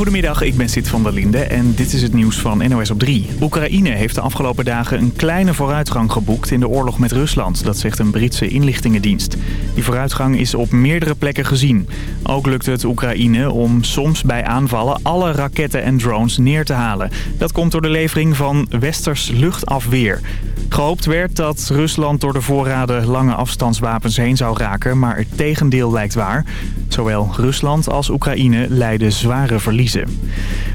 Goedemiddag, ik ben Sid van der Linde en dit is het nieuws van NOS op 3. Oekraïne heeft de afgelopen dagen een kleine vooruitgang geboekt in de oorlog met Rusland. Dat zegt een Britse inlichtingendienst. Die vooruitgang is op meerdere plekken gezien. Ook lukt het Oekraïne om soms bij aanvallen alle raketten en drones neer te halen. Dat komt door de levering van westers luchtafweer. Gehoopt werd dat Rusland door de voorraden lange afstandswapens heen zou raken, maar het tegendeel lijkt waar. Zowel Rusland als Oekraïne lijden zware verliezen.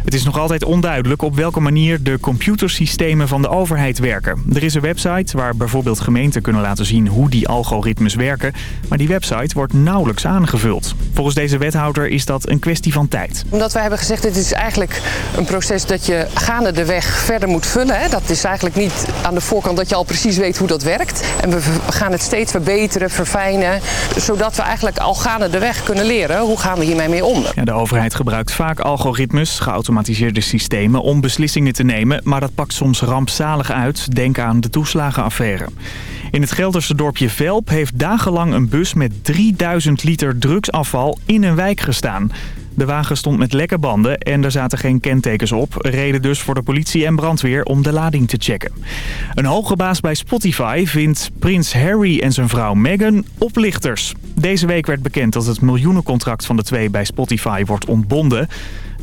Het is nog altijd onduidelijk op welke manier de computersystemen van de overheid werken. Er is een website waar bijvoorbeeld gemeenten kunnen laten zien hoe die algoritmes werken, maar die website wordt nauwelijks aangevuld. Volgens deze wethouder is dat een kwestie van tijd. Omdat wij hebben gezegd, dit is eigenlijk een proces dat je gaande de weg verder moet vullen. Hè? Dat is eigenlijk niet aan de voorkant dat je al precies weet hoe dat werkt. En we gaan het steeds verbeteren, verfijnen, zodat we eigenlijk al gaande de weg kunnen leren hoe gaan we hiermee mee om. Ja, de overheid gebruikt vaak algoritmes, geautomatiseerde systemen om beslissingen te nemen, maar dat pakt soms rampzalig uit. Denk aan de toeslagenaffaire. In het Gelderse dorpje Velp heeft dagenlang een bus met 3000 liter drugsafval in een wijk gestaan. De wagen stond met lekke banden en er zaten geen kentekens op. Reden dus voor de politie en brandweer om de lading te checken. Een hoge baas bij Spotify vindt prins Harry en zijn vrouw Meghan oplichters. Deze week werd bekend dat het miljoenencontract van de twee bij Spotify wordt ontbonden.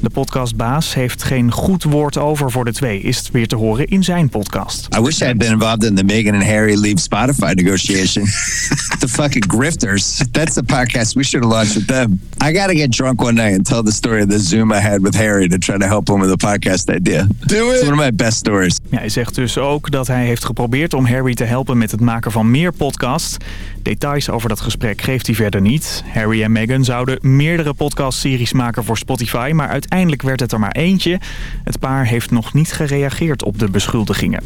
De podcastbaas heeft geen goed woord over voor de twee. Is het weer te horen in zijn podcast. I wish I had been involved in the Meghan and Harry leave Spotify negotiation. the fucking grifters. That's the podcast we should have launched with them. I gotta get drunk one night and tell the story of the Zoom I had with Harry to try to help him with the podcast idea. Do it. It's one of my best stories. Ja, hij zegt dus ook dat hij heeft geprobeerd om Harry te helpen met het maken van meer podcasts. Details over dat gesprek geeft hij verder niet. Harry en Meghan zouden meerdere podcastseries maken voor Spotify, maar uiteindelijk werd het er maar eentje. Het paar heeft nog niet gereageerd op de beschuldigingen.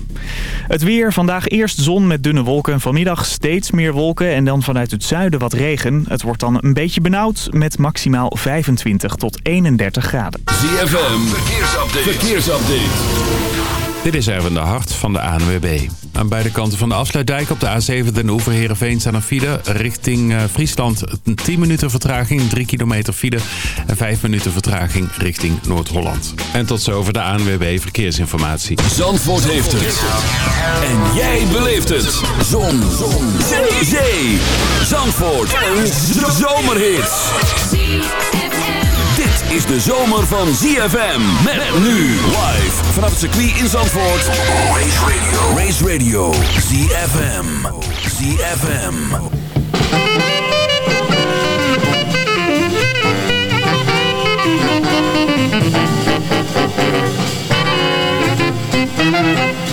Het weer, vandaag eerst zon met dunne wolken. Vanmiddag steeds meer wolken en dan vanuit het zuiden wat regen. Het wordt dan een beetje benauwd met maximaal 25 tot 31 graden. ZFM, verkeersupdate. verkeersupdate. Dit is Erwin de Hart van de ANWB. Aan beide kanten van de afsluitdijk op de A7 Den Oever Heerenveen staan een file. Richting uh, Friesland 10 minuten vertraging, 3 kilometer file. En 5 minuten vertraging richting Noord-Holland. En tot zover de ANWB Verkeersinformatie. Zandvoort heeft het. En jij beleeft het. Zon. Zon. Zee. Zandvoort. Een zomerhit. Is de zomer van ZFM. Met nu live vanaf het circuit in Zandvoort. Race Radio. Race Radio. ZFM. ZFM. She's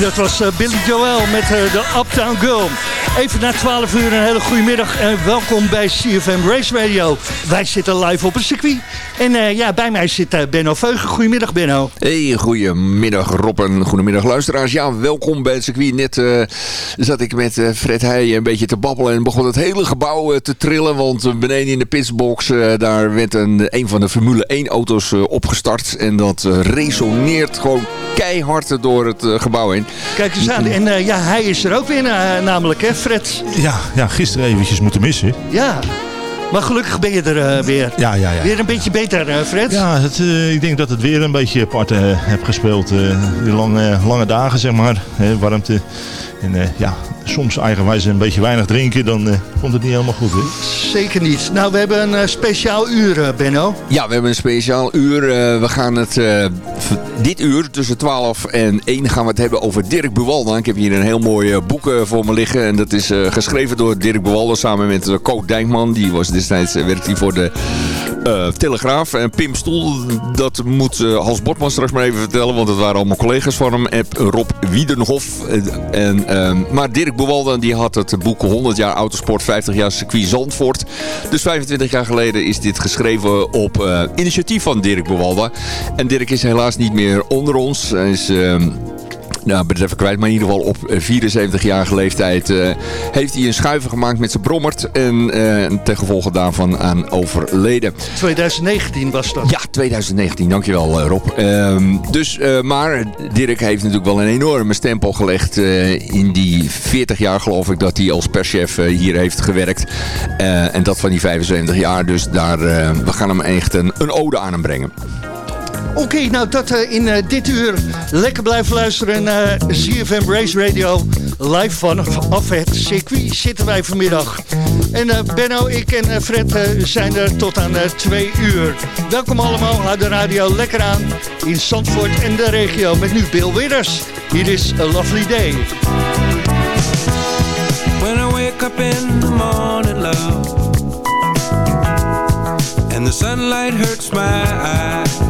En dat was Billy Joel met de Uptown Girl. Even na 12 uur een hele goede middag en welkom bij CFM Race Radio. Wij zitten live op een circuit. En uh, ja, bij mij zit uh, Benno Veugen. Goedemiddag Benno. Hey, goedemiddag Rob en goedemiddag luisteraars. Ja, welkom bij het circuit. Net uh, zat ik met Fred Heij een beetje te babbelen en begon het hele gebouw te trillen. Want beneden in de pitsbox, daar werd een, een van de Formule 1 auto's opgestart. En dat resoneert gewoon keihard door het gebouw heen. Kijk eens aan. En ja, hij is er ook weer namelijk, hè Fred? Ja, ja, gisteren eventjes moeten missen. Ja. Maar gelukkig ben je er uh, weer. Ja, ja, ja. Weer een beetje beter, uh, Fred? Ja, het, uh, ik denk dat het weer een beetje apart heb gespeeld. die lange, lange dagen, zeg maar. warmte. En ja, soms eigenwijs een beetje weinig drinken, dan uh, komt het niet helemaal goed. Hè? Zeker niet. Nou, we hebben een uh, speciaal uur, uh, Benno. Ja, we hebben een speciaal uur. we gaan het dit uur tussen 12 en 1 gaan we het hebben over Dirk Buwalda. Ik heb hier een heel mooi boek voor me liggen. En dat is geschreven door Dirk Buwalda samen met Kook Dijkman. Die was destijds, werkt hij voor de Telegraaf. En Pim Stoel, dat moet Hans Bortman straks maar even vertellen. Want het waren allemaal collega's van hem. En Rob Wiedenhof. En, ehm, maar Dirk Buwalda die had het boek 100 jaar autosport, 50 jaar circuit Zandvoort. Dus 25 jaar geleden is dit geschreven op initiatief van Dirk Buwalda. En Dirk is helaas niet meer onder ons. Hij is... Nou, ben het even kwijt, maar in ieder geval op 74-jarige leeftijd uh, heeft hij een schuiver gemaakt met zijn brommert. En uh, ten gevolge daarvan aan overleden. 2019 was dat? Ja, 2019, dankjewel Rob. Uh, dus, maar Dirk heeft natuurlijk wel een enorme stempel gelegd in die 40 jaar geloof ik dat hij als perschef hier heeft gewerkt. en dat van die 75 jaar, dus daar, we gaan hem echt een, een ode aan hem brengen. Oké, nou dat uh, in uh, dit uur lekker blijven luisteren naar uh, CFM Race Radio. Live vanaf het circuit zitten wij vanmiddag. En Benno, ik en Fred zijn er tot aan twee uur. Welkom allemaal, houd de radio lekker aan in Zandvoort en de regio. Met nu Bill Widders. Hier is A Lovely Day. When I wake up in the morning, love And the sunlight hurts my eyes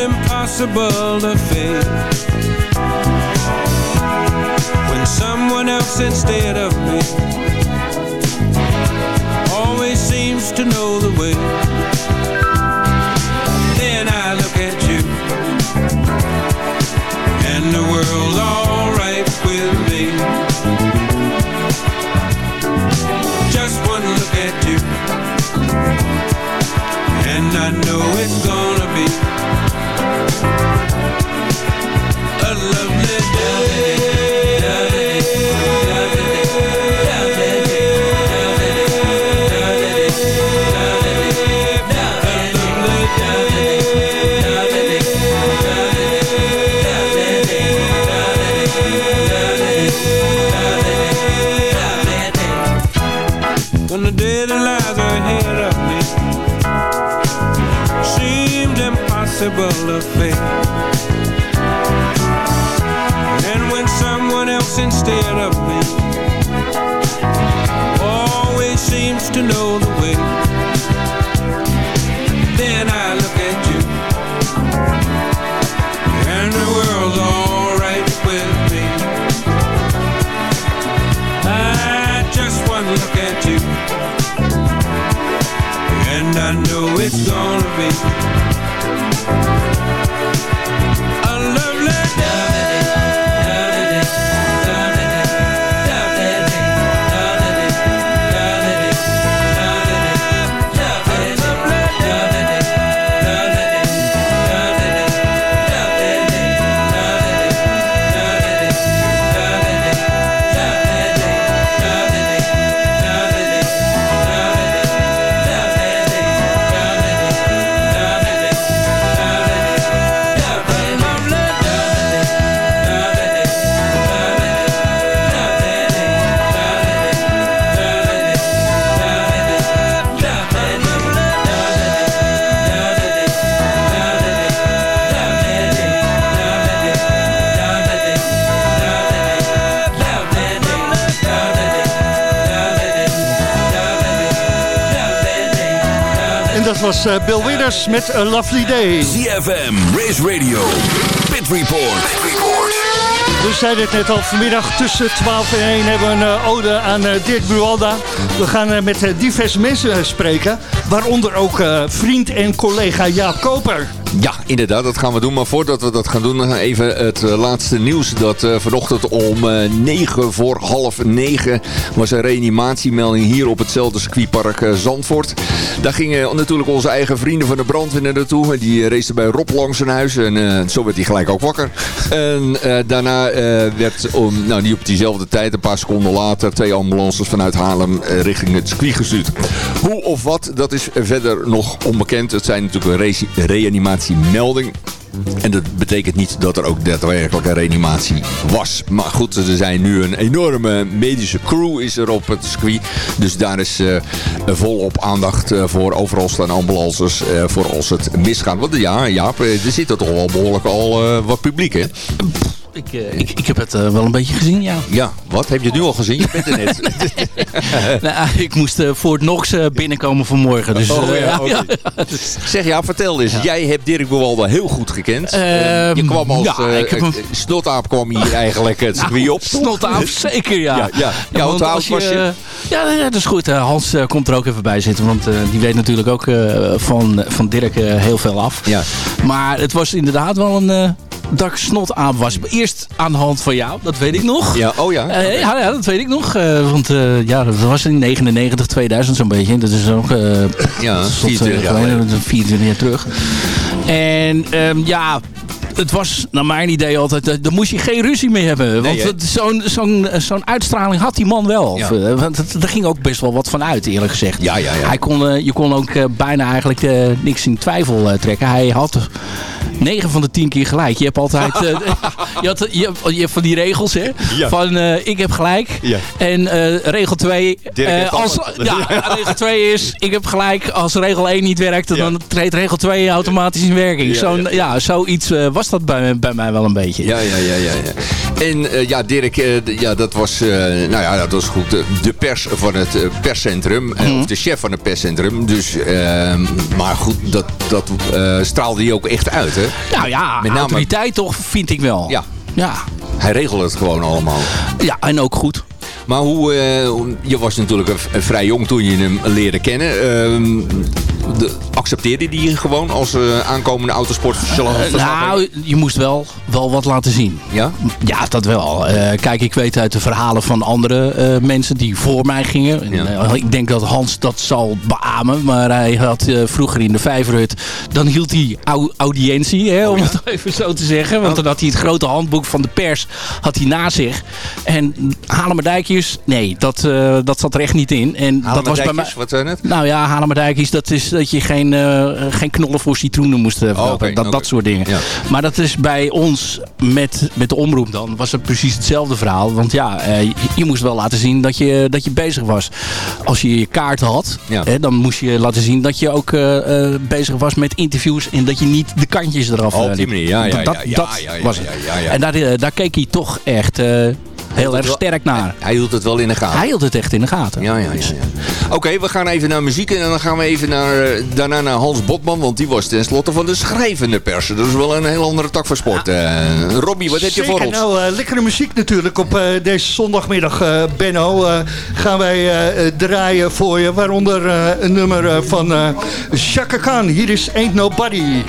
impossible to face. When someone else instead of me Always seems to know the way I know it's gonna be impossible was uh, Bill Withers met A Lovely Day. ZFM, Race Radio, Pit Report. Pit Report. We zeiden het net al, vanmiddag tussen 12 en 1 hebben we een uh, ode aan uh, Dirk Buwalda. We gaan met diverse mensen spreken, waaronder ook vriend en collega Jaap Koper. Ja, inderdaad, dat gaan we doen. Maar voordat we dat gaan doen, even het laatste nieuws. Dat uh, vanochtend om uh, 9 voor half 9 was een reanimatiemelding hier op hetzelfde circuitpark Zandvoort. Daar gingen natuurlijk onze eigen vrienden van de brandweer naartoe. Die racen bij Rob langs zijn huis en zo werd hij gelijk ook wakker. En daarna werd, om, nou niet op diezelfde tijd, een paar seconden later, twee ambulances vanuit Haarlem richting het circuit gestuurd. Hoe of wat, dat is verder nog onbekend. Het zijn natuurlijk een reanimatie melding. En dat betekent niet dat er ook daadwerkelijk een reanimatie was. Maar goed, er zijn nu een enorme medische crew is er op het circuit. Dus daar is uh, volop aandacht uh, voor. Overal staan ambulances uh, voor als het misgaat. Want ja, Jaap, er zit er toch wel behoorlijk al wat publiek hè? Ik, uh, ik, ik heb het uh, wel een beetje gezien, ja. Ja, wat? Heb je het nu al gezien? Je bent er net. nou, ik moest uh, voor het Nox binnenkomen vanmorgen. Dus, oh, ja, okay. dus. Zeg ja, vertel eens. Jij hebt Dirk Bewalda heel goed gekend. je kwam als ja, ik heb hem... snotaap kwam hier eigenlijk het circuit nou, op. Snotaap, zeker ja. Ja, ja. ja want als je, je... Ja, dat is goed. Hans komt er ook even bij zitten. Want die weet natuurlijk ook van, van Dirk heel veel af. Ja. Maar het was inderdaad wel een dat ik snot aan was. Eerst aan de hand van jou, dat weet ik nog. Ja, oh ja. Uh, ja, ja, dat weet ik nog. Uh, want uh, ja, dat was in 99, 2000 zo'n beetje. Dat is ook ja, 24 jaar geleden. 24 jaar terug. En um, ja, het was naar mijn idee altijd, daar moest je geen ruzie mee hebben. Want nee, zo'n zo'n zo'n uitstraling had die man wel. Ja. Want er ging ook best wel wat van uit, eerlijk gezegd. Ja, ja, ja. Hij kon, je kon ook bijna eigenlijk niks in twijfel trekken. Hij had 9 van de 10 keer gelijk. Je hebt altijd uh, je, had, je, je, hebt van die regels, hè? Ja. Van uh, ik heb gelijk. Ja. En uh, regel 2. als, ja, regel 2 is ik heb gelijk. Als regel 1 niet werkt, dan treedt regel 2 automatisch in werking. Zo, ja, zoiets was dat bij, bij mij wel een beetje. Ja, ja, ja. ja, ja. En ja, Dirk, ja, dat was, nou ja, dat was goed. De pers van het perscentrum. Mm -hmm. Of de chef van het perscentrum. Dus, ehm, maar goed, dat, dat straalde hij ook echt uit, hè? Nou ja, Met name... autoriteit toch, vind ik wel. Ja. ja. Hij regelt het gewoon allemaal. Ja, en ook goed. Maar hoe, je was natuurlijk vrij jong toen je hem leerde kennen. De, accepteerde die gewoon als uh, aankomende autosport? Uh, nou, je moest wel, wel wat laten zien. Ja? Ja, dat wel. Uh, kijk, ik weet uit de verhalen van andere mensen die voor mij gingen. Ja. ik denk dat Hans dat zal beamen. Maar hij had vroeger in de Vijverhut... Dan hield hij au audiëntie, hè, om oh, ja? het even zo te zeggen. Want oh. dan had hij het grote handboek van de pers had hij na zich. En Halemerdijkjes, nee, dat, dat zat er echt niet in. En dat was bij mij. Wat zijn het? Nou ja, Halemerdijkjes, dat is dat je geen, uh, geen knollen voor citroenen moest hebben. Oh, okay, dat, okay. dat soort dingen. Ja. Maar dat is bij ons met, met de omroep dan, was het precies hetzelfde verhaal. Want ja, uh, je, je, moest wel laten zien dat je, dat je bezig was. Als je je kaart had, ja. hè, dan moest je laten zien dat je ook bezig was met interviews. En dat je niet de kantjes eraf... Oh, op die manier, ja, ja, dat, ja, dat was het. En daar, daar keek hij toch echt heel erg sterk naar. Hij hield het wel in de gaten. Hij hield het echt in de gaten. Ja, ja, ja. ja. Oké, okay, we gaan even naar muziek en dan gaan we even naar, daarna naar Hans Botman, want die was tenslotte van de schrijvende pers. Dat is wel een heel andere tak van sport. Ja. Uh, Robbie, wat heb je voor ons? nou, uh, lekkere muziek natuurlijk op uh, deze zondagmiddag, Benno. gaan wij draaien voor je, waaronder een nummer van Chaka Khan. Hier is Ain't Nobody.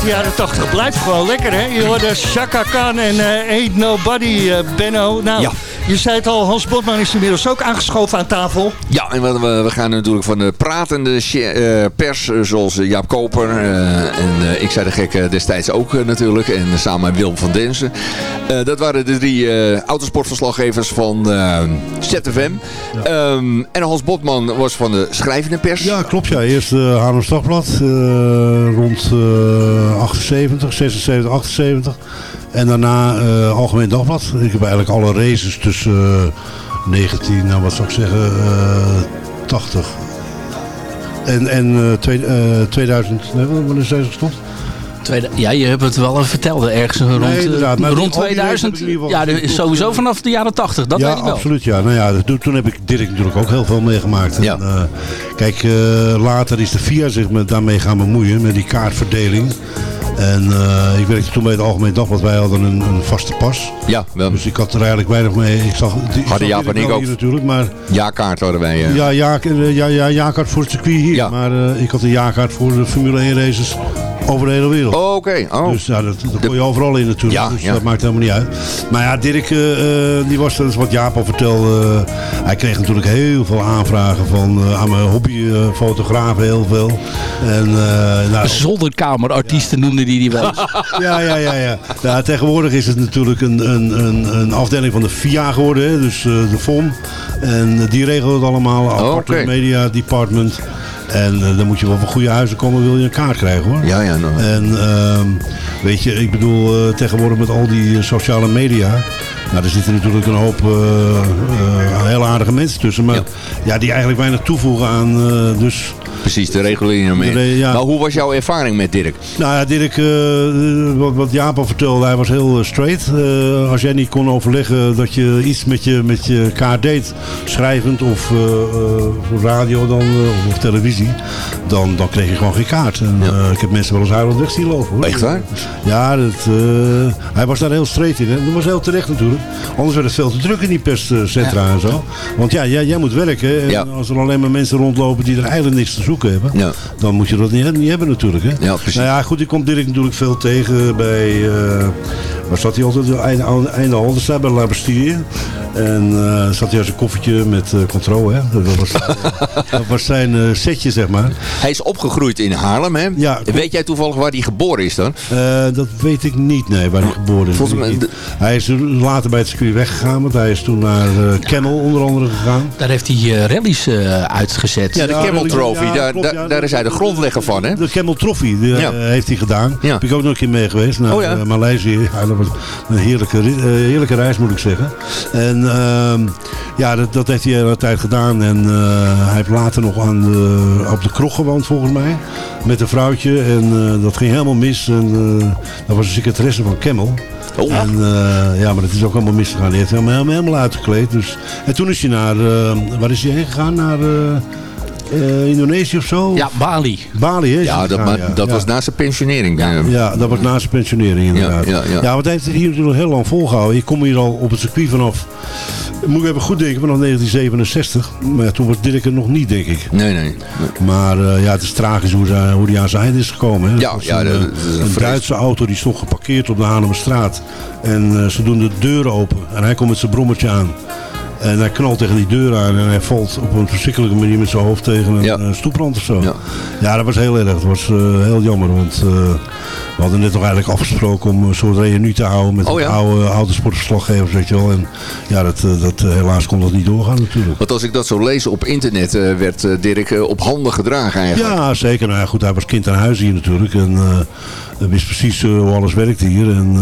Uit de jaren 80 blijft gewoon lekker, hè? Je hoorde Chaka Khan en uh, Ain't Nobody, uh, Benno. Nou. Je zei het al, Hans Botman is inmiddels ook aangeschoven aan tafel. Ja, en we, we, gaan natuurlijk van de pratende eh, pers, eh, zoals eh, Jaap Koper. en eh, ik zei de gek destijds ook natuurlijk. En samen met Willem van Densen. Eh, dat waren de drie eh, autosportverslaggevers van ZFM. Ehm, en Hans Botman was van de schrijvende pers. Ja, klopt ja. Eerst uh, Haarlem Dagblad eh, rond eh 78, 76, 78. En daarna eh, Algemeen Dagblad. Ik heb eigenlijk alle races tussen eh, 19, nou wat zou ik zeggen, eh 80 en, en eh, twee- eh, 2000, nee, wanneer is deze gestopt? Ja, je hebt het wel even verteld. Ergens rond, Nee, eh, inderdaad, maar rond al die races 2000. heb ik in ieder geval Ja, sowieso vanaf de jaren 80. Dat ja, weet ik wel. absoluut ja. Nou ja, toen, heb ik Dirk natuurlijk ook heel veel meegemaakt. En, Ja. eh, kijk, eh, later is de FIA zich met, daarmee gaan bemoeien, met die kaartverdeling. En eh, ik werkte toen bij het Algemeen Dagblad. Wij hadden een, een vaste pas. Ja, wel. Dus ik had er eigenlijk weinig mee. Ik zag, ik zag Jaap en ik ook. hier natuurlijk, maar Ja-kaart hadden wij. eh. ja, ja, ja, ja, ja-kaart voor het circuit hier. Ja. Maar eh, ik had een ja-kaart voor de Formule 1 races over de hele wereld. Oh, Oké, oh. Dus ja, dat, dat kon je overal in natuurlijk. Ja, dus ja. dat maakt helemaal niet uit. Maar ja, Dirk, eh, eh, die was, dat is wat Jaap al vertelde. eh, hij kreeg natuurlijk heel veel aanvragen van eh, aan mijn hobbyfotografen, heel veel. En, eh, nou, Zolderkamerartiesten noemde die die wel eens. ja, ja, ja, ja. ja. Tegenwoordig is het natuurlijk een, een, een, een afdeling van de FIA geworden, hè, dus eh, de FOM. En die regelt het allemaal, aparte oké. media department. En eh, dan moet je wel van goede huizen komen, wil je een kaart krijgen hoor. Ja, ja. Nou. En ehm, weet je, ik bedoel eh, tegenwoordig met al die eh, sociale media. Nou, er zitten natuurlijk een hoop heel aardige mensen tussen. Maar Ja. ja, die eigenlijk weinig toevoegen aan. dus Precies, de reguleringen mee. De re- ja. Maar hoe was jouw ervaring met Dirk? nou ja, Dirk, eh, wat, wat Jaap al vertelde, hij was heel eh, straight. Eh, als jij niet kon overleggen dat je iets met je, met je kaart deed, schrijvend of voor radio dan, of televisie, dan, dan kreeg je gewoon geen kaart. En, Ja. ik heb mensen wel eens huilend weg zien lopen. Hoor. Echt waar? Ja, dat, hij was daar heel straight in. Hè. Dat was heel terecht natuurlijk. Anders werd het veel te druk in die perscentra en zo. Want ja, jij, jij moet werken. En als er alleen maar mensen rondlopen die er eigenlijk niks te zoeken hebben, Ja. dan moet je dat niet, niet hebben natuurlijk. Hè. Ja, precies. Nou ja, goed, ik kom Dirk natuurlijk veel tegen bij... eh waar zat hij altijd? Einde, einde Haldenstraat bij La Bastille. En eh, zat hij als een koffertje met eh controle. Hè? Dat, was, dat was zijn eh, setje, zeg maar. Hij is opgegroeid in Haarlem, hè? Ja. Weet jij toevallig waar hij geboren is dan? Eh, dat weet ik niet, nee, waar hij geboren is. Volgens mij-. Hij is later bij het circuit weggegaan, want hij is toen naar eh Camel onder andere gegaan. Daar heeft hij eh, rallies eh, uitgezet. Ja, de Ja, Camel Trophy, ja, daar, klopt, daar, ja, daar is hij de grondlegger van, hè? De Camel Trophy die, eh, heeft hij gedaan. Ja. Heb ik ook nog een keer mee geweest naar Oh ja. eh, Maleisië. Ja, dat was een heerlijke, eh, heerlijke reis moet ik zeggen. En ehm, ja, dat, dat heeft hij de hele tijd gedaan. En eh, hij heeft later nog aan de, op de krog gewoond volgens mij. Met een vrouwtje. En eh, dat ging helemaal mis. En eh, dat was een secretaresse van Camel. Oh. En, ja, maar dat is ook allemaal misgegaan. Die heeft helemaal, helemaal, helemaal uitgekleed. Dus. En toen is hij naar, waar is hij heen gegaan? Naar eh, Indonesië of zo? Ja, Bali. Bali, hè? is Ja, dat, maar, ja. dat Ja. was na zijn pensionering. eh. Ja, dat was na zijn pensionering inderdaad. Ja, ja, ja. want hij heeft het hier natuurlijk heel lang volgehouden. Je komt hier al op het circuit vanaf, moet ik even goed denken, vanaf 1967. Maar ja, toen was Dirk er nog niet, denk ik. Nee, nee. nee. Maar eh, ja, het is tragisch hoe, ze, hoe die aan zijn eind is gekomen. Hè. Ja, was ja, een, dat- eh, dat is een een vrees. Duitse auto die stond geparkeerd op de Haarlemmerstraat. En eh, ze doen de deuren open. En hij komt met zijn brommertje aan. En hij knalt tegen die deur aan en hij valt op een verschrikkelijke manier met zijn hoofd tegen een Ja. eh, stoeprand of zo. Ja. Ja. dat was heel erg. Dat was eh, heel jammer, want eh, we hadden net nog eigenlijk afgesproken om een soort reunie te houden met Oh, ja? oude, oude sportverslaggevers, weet je wel. En ja, dat, dat, helaas kon dat niet doorgaan natuurlijk. Want als ik dat zo lees op internet, werd Dirk op handen gedragen eigenlijk. Ja, zeker. Nou ja, goed, hij was kind aan huis hier natuurlijk. En hij wist precies hoe alles werkte hier. En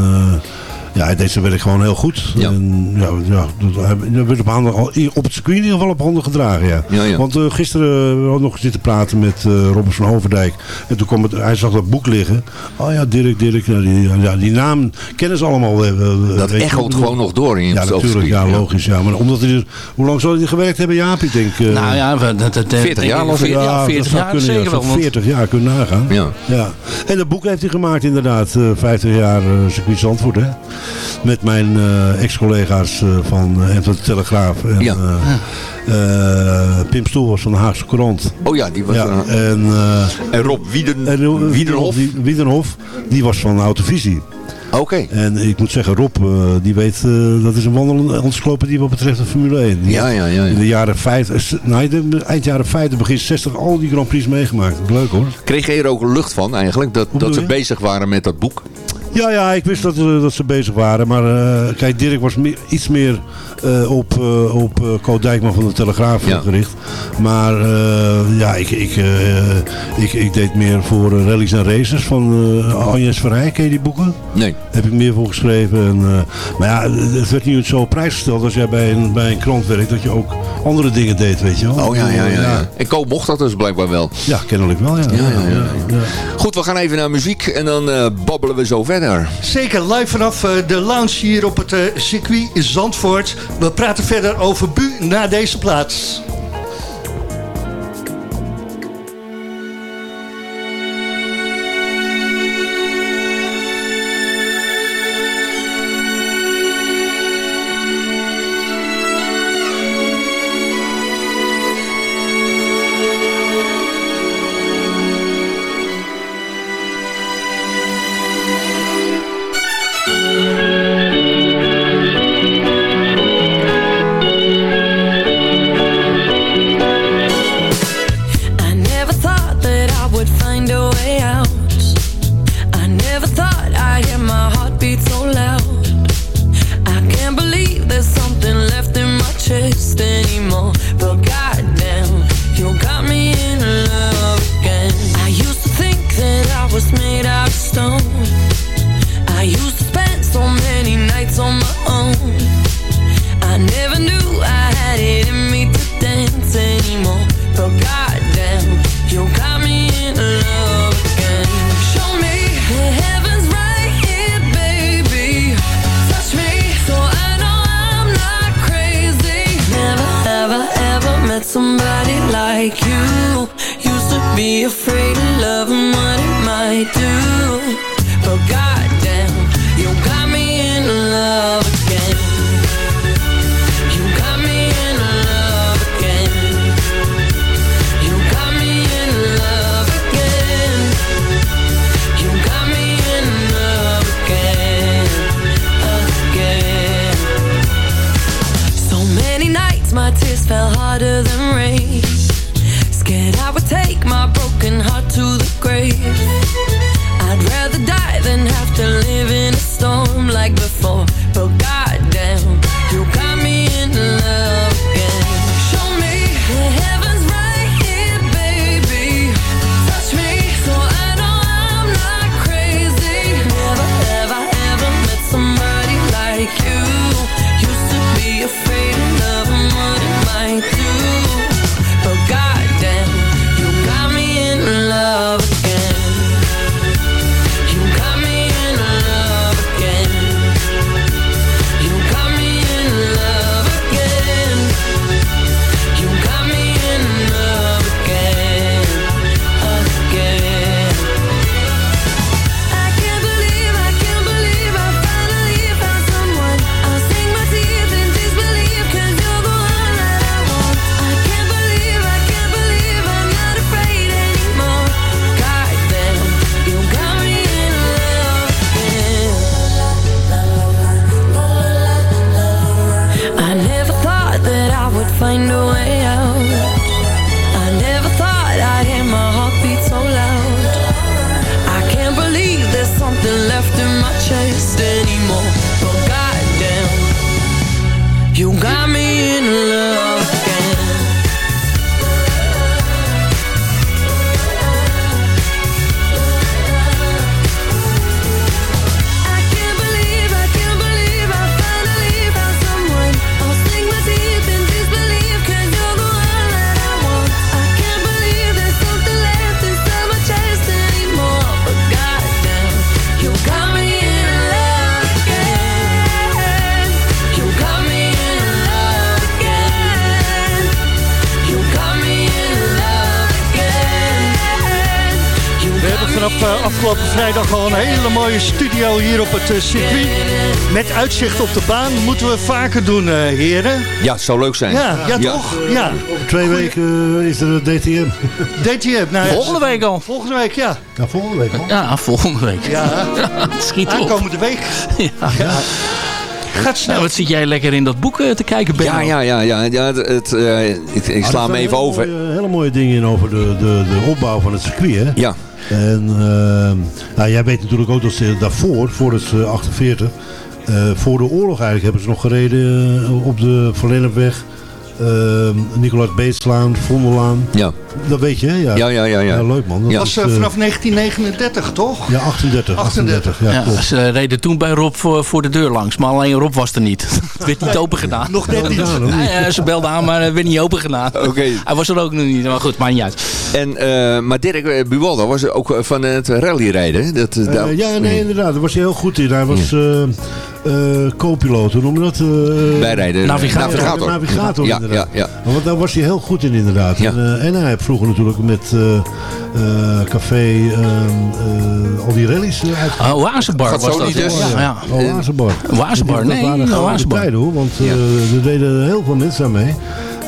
ja, hij deed zijn werk gewoon heel goed. Ja. En, ja, ja, dat, hij hij werd op, handen, op het circuit in ieder geval op handen gedragen, ja. Ja, ja. Want eh, gisteren uh, we hadden nog zitten praten met eh Robert van Overdijk. En toen kwam het, hij zag dat boek liggen. Oh ja, Dirk, Dirk. Ja, die, ja, die naam kennen ze allemaal. eh, eh, Dat echoot gewoon nog door in Ja, het natuurlijk. circuit, Ja, ja. logisch. Ja. Maar omdat hij hoe lang zou hij er gewerkt hebben, Jaap? Ik denk... eh, Nou ja, dat, dat, dat, 40 jaar ik. Ja, 40 dat zou jaar kunnen, zeker ja, wel. zou want- 40 jaar kunnen nagaan. Ja. Ja. En dat boek heeft hij gemaakt inderdaad. eh 50 jaar eh circuit Zandvoort. Hè? Met mijn eh, ex-collega's eh, van uh, de Telegraaf. En, Ja. eh, Pim Stoel was van de Haagse Krant. Oh ja, die was... Ja, en, eh, en Rob Wieden, en, Wiedenhof. die- Wiedenhof, die was van Autovisie. Oké. En ik moet zeggen, Rob, eh, die weet, eh, dat is een wandelende encyclopedie wat betreft de Formule 1. Die Ja, ja, ja, ja. In de jaren 50, nee, de, eind jaren 50, begin 60, al die Grand Prix meegemaakt. Leuk hoor. Kreeg je er ook lucht van eigenlijk? Dat, dat ze bezig waren met dat boek? Ja, ja, ik wist dat, dat ze bezig waren. Maar eh, kijk, Dirk was iets meer eh, op, eh op eh Coot Dijkman van de Telegraaf Ja. gericht. Maar eh, ja, ik, ik, eh, ik, ik deed meer voor eh, rallies en races van eh Agnes Verheij. Ken je die boeken? Nee. Heb ik meer voor geschreven. En, eh, maar ja, het werd niet zo prijsgesteld als jij bij een, bij een krant werkt. Dat je ook andere dingen deed, weet je wel. Oh ja, ja, ja. ja. ja. En Ko mocht dat dus blijkbaar wel. Ja, kennelijk wel, ja. Ja, ja, ja, ja. Goed, we gaan even naar muziek en dan eh, babbelen we zo verder. Zeker, live vanaf eh, de lounge hier op het eh, circuit Zandvoort. We praten verder over Bu na deze plaats. Vrijdag al een hele mooie studio hier op het eh, circuit. Met uitzicht op de baan. Moeten we vaker doen, eh, heren. Ja, het zou leuk zijn. Ja, ja, toch? Ja. Over twee weken eh, is er DTM. DTM. Nou, Volgende week al. Volgende week, ja. Ja, volgende week al. Ja, volgende week. Ja, Schiet op. aankomende week. Ja. Gaat snel. Nou, wat zit jij lekker in dat boek eh, te kijken, Ben? Ja, ja, ja. ja, ja het, het, eh, ik, ik sla hem staan even hele over. Mooie, hele mooie dingen in over de, de, de opbouw van het circuit, hè? Ja, En nou, jij weet natuurlijk ook dat ze daarvoor, voor het eh, 48, eh, voor de oorlog eigenlijk hebben ze nog gereden op de Van Eh Nicolaas Beetslaan, Vondellaan. ja. Dat weet je, hè? Ja, Ja, ja, ja, ja. leuk man. Dat Ja. Dat was eh, eh, vanaf 1939, toch? Ja, 38. 38, ja, Ja, klopt. ze reden toen bij Rob voor, voor de deur langs. Maar alleen Rob was er niet. Het werd niet open gedaan. Nog net niet. Ja. Nee, eh, ze belden aan, maar het werd niet open gedaan. Oké. Hij was er ook nog niet. Maar goed, maakt niet uit. En, eh, maar Dirk Buwalda was ook van het rallyrijden. Dat, Eh, daar- ja, nee, inderdaad. Daar was hij heel goed in. Hij was eh co-piloot, hoe noem je dat? Eh, Bijrijden. Navigator. Navigator. Navigator, Ja, inderdaad. ja, ja. Want daar was hij heel goed in, inderdaad. Ja. En, eh, en hij heeft vroeger natuurlijk met eh, eh, café ehm, eh, al die rallies uh, uit. Uh, Oasebar was dat. niet dus? Ja, ja. Oasebar. Oasebar, nee, Dat waren Oasebar. tijden hoor, want eh, Ja. er deden heel veel mensen aan mee.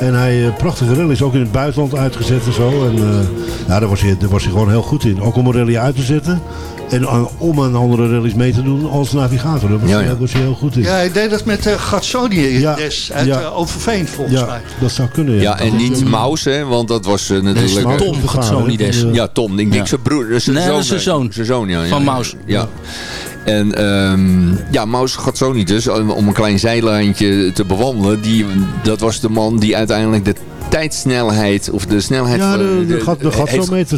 En hij prachtige rallies ook in het buitenland uitgezet en zo. En uh, ja, daar was, hij, daar was hij gewoon heel goed in. Ook om een rally uit te zetten. En aan, om aan andere rallies mee te doen als navigator. Was, Ja, was hij heel goed in. Ja, hij deed dat met uh, Gatsoni Ja, des uit ja. eh, Overveen, volgens Ja, mij. dat zou kunnen. Ja, Ja, en niet Maus, hè, want dat was eh, natuurlijk... Nee, eh, Tom Gatsonides. Ja. Ja, Tom. Ik denk Ja. zijn broer. Zijn Nee, zoon, dat is zijn eh, zoon. Zijn zoon, ja. ja, Van ja. Maus. Ja. En ehm, ja, Maus niet dus, om een klein zijlijntje te bewandelen. Die, dat was de man die uiteindelijk de tijdsnelheid, of de snelheid... Ja, de, de, de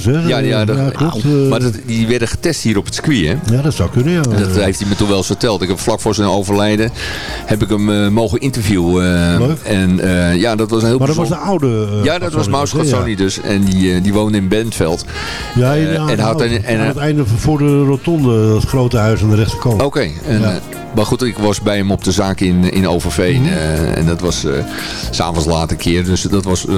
hè? Ja, ja, dat- klopt. eh, Maar dat, die werden getest hier op het circuit, hè? ja, dat zou kunnen, ja. Dat heeft hij me toen wel eens verteld. Ik heb vlak voor zijn overlijden heb ik hem eh, mogen interviewen. eh, Leuk. En ja, dat was een heel maar dat was de oude... Ja, dat was Maus Gatsoni dus. En die, die woonde in Bentveld. Ja, ja, en had nou, en- aan het einde voor de rotonde, dat grote huis aan de rechterkant. Oké. Ja. eh, maar goed, ik was bij hem op de zaak in, in Overveen. Mhm. eh, en dat was eh, s s'avonds laat een keer. Dus dat was eh,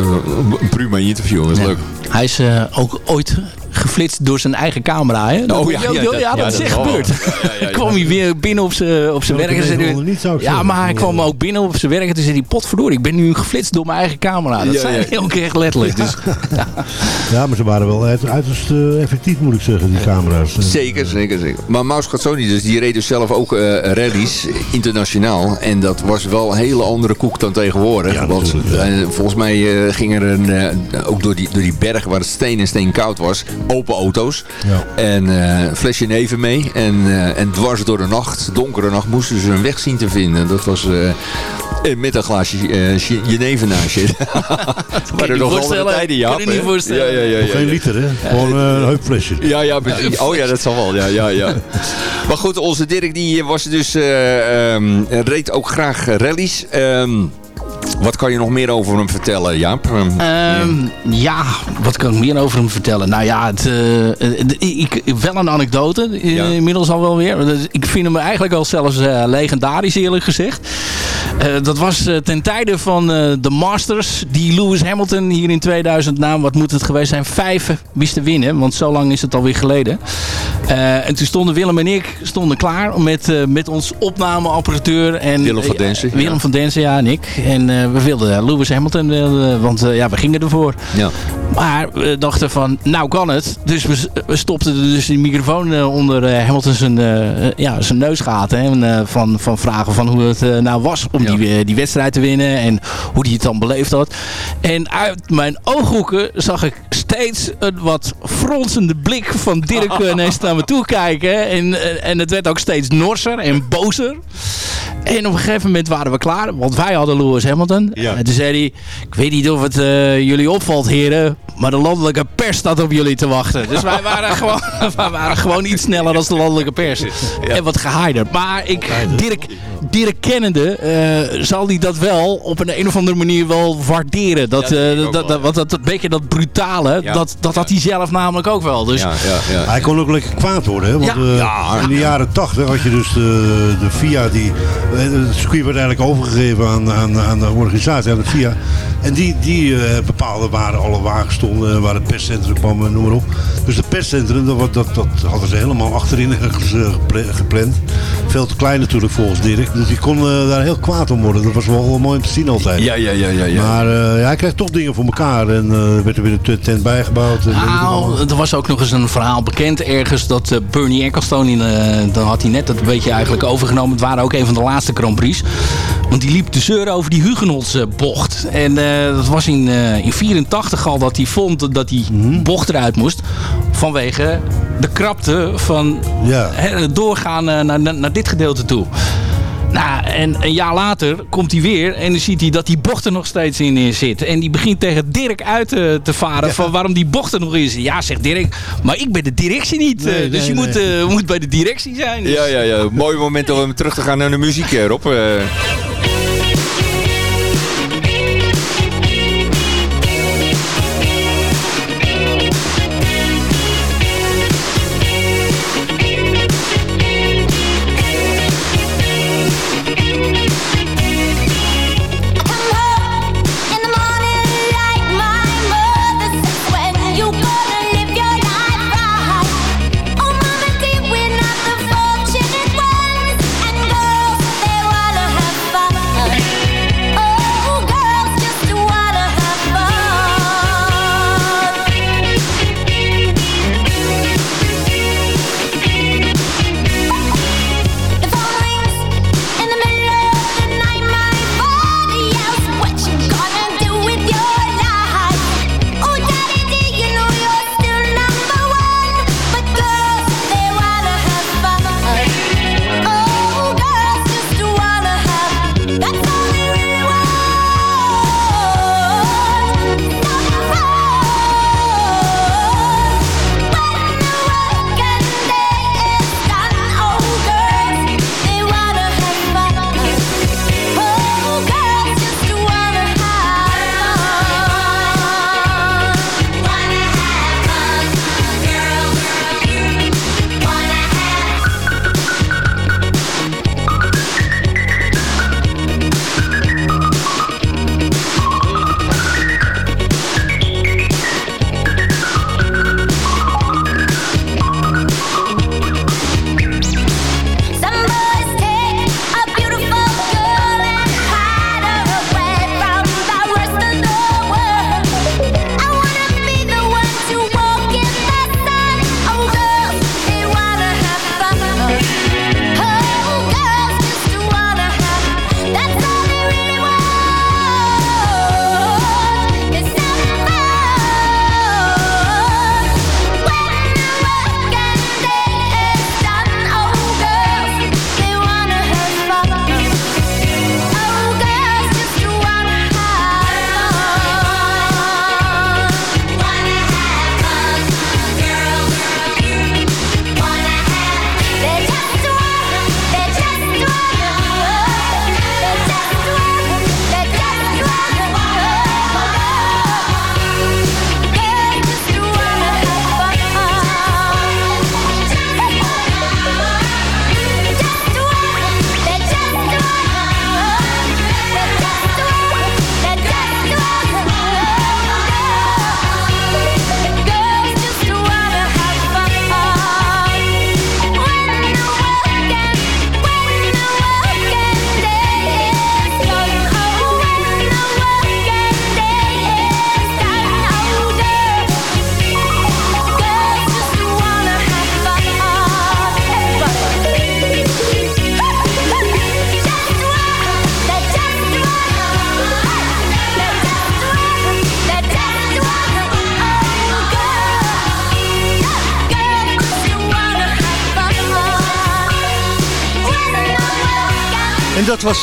een prima interview. Dat was Ja. leuk. Hij is eh, ook ooit geflitst door zijn eigen camera. Hè? Oh, ja, ja, ja, dat- ja, ja, dat is echt gebeurd. Kwam hij weer binnen op zijn op zijn werk. en zei niet, ja, zeggen. maar hij kwam ook binnen op zijn werk. En toen zei hij, potverdorie, ik ben nu geflitst door mijn eigen camera. Dat Ja, zei ja. hij ook echt letterlijk. Dus, Ja, maar ze waren wel uit- uiterst eh, effectief, moet ik zeggen, die camera's. Zeker, zeker, zeker. Maar Maus Gatsoni dus, die reed dus zelf ook eh rallies, internationaal. En dat was wel een hele andere koek dan tegenwoordig. Ja, want eh, volgens mij eh, ging er een, eh, ook door die, door die berg waar het steen en steen koud was, open auto's. Ja. En eh, een flesje neven mee. En, eh, en dwars door de nacht, donkere nacht, moesten ze een weg zien te vinden. Dat was eh, met een glaasje jenever naast je. Maar niet nog andere Kan je niet voorstellen. Ja, ja, ja, geen liter, hè? Gewoon eh, een heupflesje. Ja, ja. Oh ja, dat zal wel. Ja, ja, ja. Maar goed, onze Dirk die was dus, eh, ehm, reed ook graag rallies. Ehm, wat kan je nog meer over hem vertellen, Jaap? Ehm, Ehm, ja, wat kan ik meer over hem vertellen? Nou ja, het, eh, eh, ik, wel een anekdote. eh, Ja. Inmiddels al wel weer. Ik vind hem eigenlijk al zelfs legendarisch eerlijk gezegd. Dat was ten tijde van de Masters. Die Lewis Hamilton hier in 2000 na, wat moet het geweest zijn, vijf wist te winnen. Want zo lang is het alweer geleden. En toen stonden Willem en ik stonden klaar met, met ons opnameapparatuur. En, Willem van Densen, Willem ja. van Densen, ja, en ik. En we wilden Lewis Hamilton, want eh, ja, we gingen ervoor. ja. Maar we dachten van, nou kan het. Dus we, we stopten dus die microfoon eh, onder eh, Hamilton zijn, eh, ja, zijn neusgaten. Hè, van, van vragen van hoe het nou was om Ja. die, die wedstrijd te winnen. En hoe hij het dan beleefd had. En uit mijn ooghoeken zag ik steeds een wat fronsende blik van Dirk ineens naar me toe kijken. En, en het werd ook steeds norser en bozer. En op een gegeven moment waren we klaar. Want wij hadden Lewis Hamilton. Ja. En toen zei hij... Ik weet niet of het jullie opvalt, heren. Maar de landelijke pers staat op jullie te wachten. Dus wij waren gewoon, wij waren gewoon iets sneller dan de landelijke pers. En wat gehaider. Maar ik, Dirk, Dirk kennende... eh, zal hij dat wel op een, een of andere manier wel waarderen. Dat, Ja, dat eh, ook dat, wel, dat, dat, dat beetje dat brutale. Ja. Dat, dat had hij zelf namelijk ook wel. Dus Ja, ja, ja. Hij kon ook lekker kwaad worden, hè? Want Ja. eh, Ja. in de jaren tachtig had je dus de, de FIA, die, het circuit werd eigenlijk overgegeven aan, aan, aan de organisatie, aan de FIA. En die, die eh, bepaalde waar alle wagens stonden, waar het perscentrum kwam, en noem maar op. Dus het perscentrum, dat, dat, dat hadden ze helemaal achterin eh, gepland. Veel te klein natuurlijk volgens Dirk. Dus die kon eh, daar heel kwaad om worden. Dat was wel, wel mooi om te zien altijd. Ja, ja, ja, ja. ja. Maar eh, ja, hij kreeg toch dingen voor elkaar. En eh, er werd er weer een tent bijgebouwd. en. Nou, er was ook nog eens een verhaal bekend ergens dat eh, Bernie Ecclestone, in, eh, dan had hij net dat een beetje eigenlijk overgenomen. Het waren ook een van de laatste Grand Prix. Want die liep de zeur over die Hugenholz-bocht. En eh, dat was in, eh in 84 al dat hij vond dat die Mhm. bocht eruit moest. Vanwege de krapte van Ja. doorgaan eh, naar, naar, naar dit gedeelte toe. Nou, en een jaar later komt hij weer en dan ziet hij dat die bocht er nog steeds in eh, zit. En die begint tegen Dirk uit te, te varen van waarom die bocht er nog in zit. Ja, zegt Dirk, maar ik ben de directie niet. Nee, eh, dus nee, je nee. Moet, eh, moet bij de directie zijn. Dus- Ja, ja, ja. Mooi moment om terug te gaan naar de muziek, eh, Rob.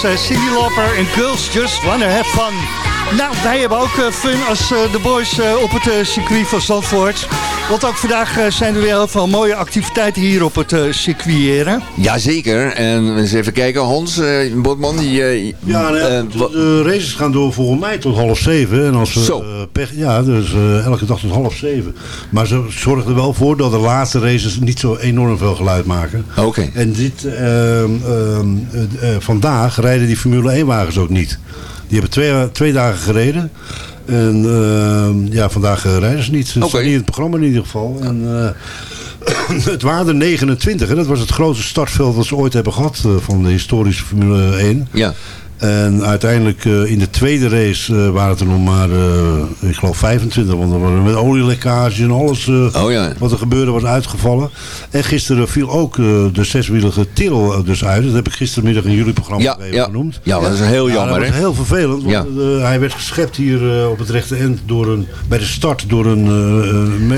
Was eh, Cindy Lauper en Girls Just Wanna Have Fun. Nou, wij hebben ook eh, fun als eh, de boys op het circuit van Zandvoort. Want ook vandaag eh, zijn er weer heel veel mooie activiteiten hier op het eh circuit. Jazeker. En eens even kijken. Hans eh Botman, die... Ja, nee, eh, de, races gaan door volgens mij tot half zeven. En als we Zo. eh, pech, ja, dus eh, elke dag tot half zeven. Maar ze zorgen er wel voor dat de laatste races niet zo enorm veel geluid maken. Oké. En dit, ehm, ehm, eh, eh, vandaag rijden die Formule 1 wagens ook niet. Die hebben twee, twee dagen gereden. En eh, ja, vandaag eh, rijden ze niet. Ze staan niet in het programma in ieder geval. En, eh, het waren er 29. En dat was het grootste startveld dat ze ooit hebben gehad eh, van de historische Formule 1. Ja. En uiteindelijk eh, in de tweede race eh, waren het er nog maar, eh, ik geloof 25. Want er waren met olielekkage en alles Oh ja. wat er gebeurde was uitgevallen. En gisteren viel ook de zeswielige eh, dus uit. Dat heb ik gistermiddag in jullie programma Ja, even ja. genoemd. Ja, dat is heel Ja, jammer, dat was hè? heel vervelend. Want Ja. hij werd geschept hier op het rechte eind door een, bij de start door een